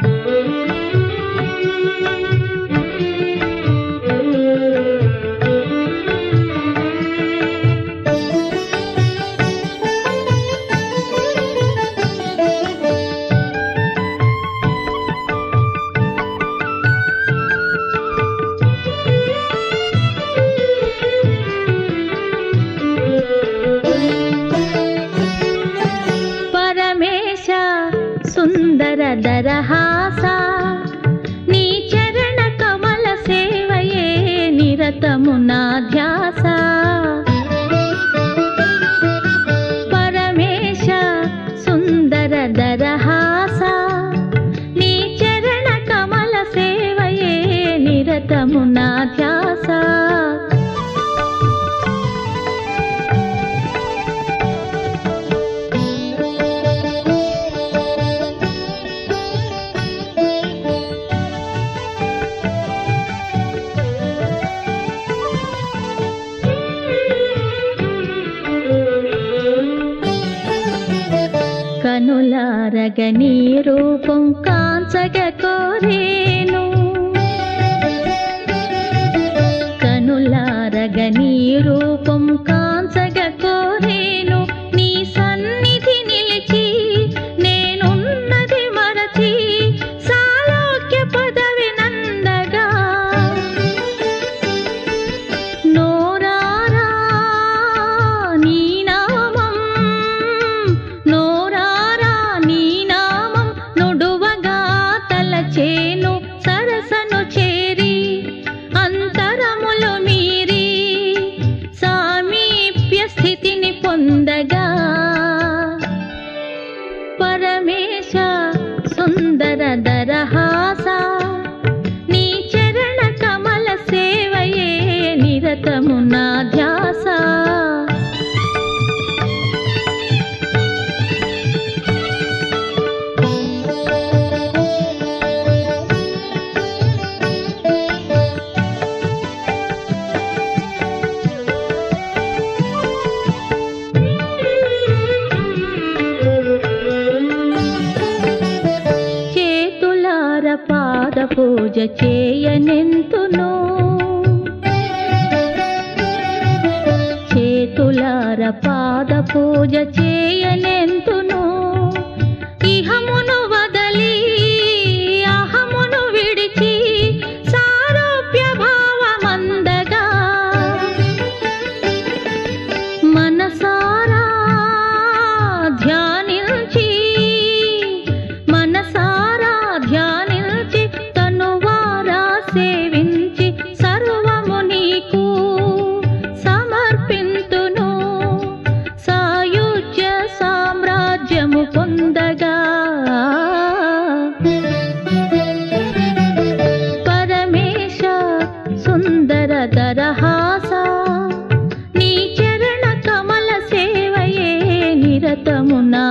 పరమేశ సుందర దరహాస నీ చరణ కమల సేవయే నిరతము నా ధ్యాస పరమేశ సుందర దరహాస నీ చరణ కమల సేవయే నిరతము నా ధ్యాస కనులారగ నీ రూపం కాంచగ కోరేను. కనులారగ నీ రూపం నా ధ్యాస. చేతులార పాద పూజ చేయనెంతును పాద పూజ చేయలే నిరతము నా